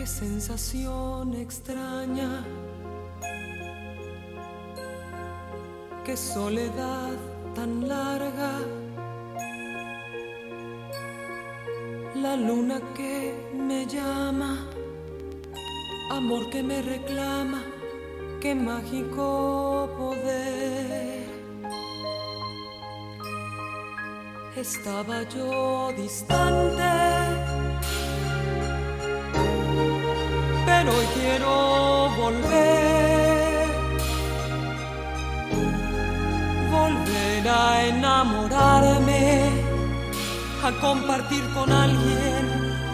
Qué sensación extraña. Qué soledad tan larga. La luna que me llama. Amor que me reclama. Qué mágico poder. Estaba yo distante, pero quiero volver, volver a enamorarme, a compartir con alguien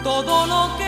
todo lo que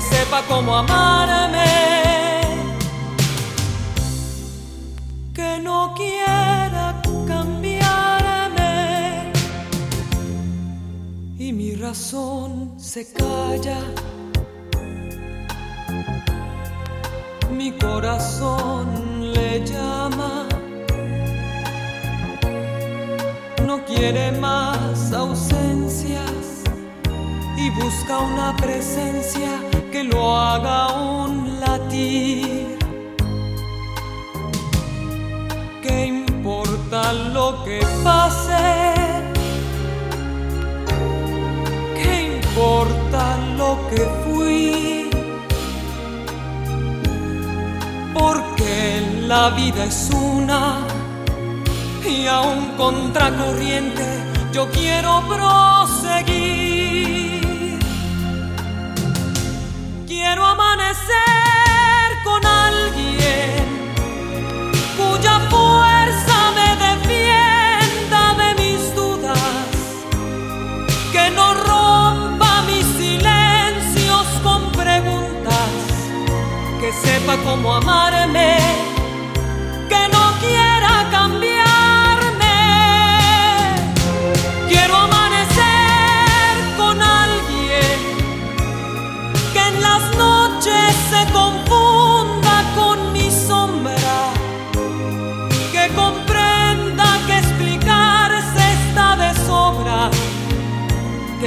sepa cómo amarme, que no quiera cambiarme. Y mi razón se calla. Mi corazón le llama. No quiere más busca una presencia que lo haga un latir. ¿Qué importa lo que pase? ¿Qué importa lo que fui? Porque la vida es una y aún contracorriente yo quiero proseguir.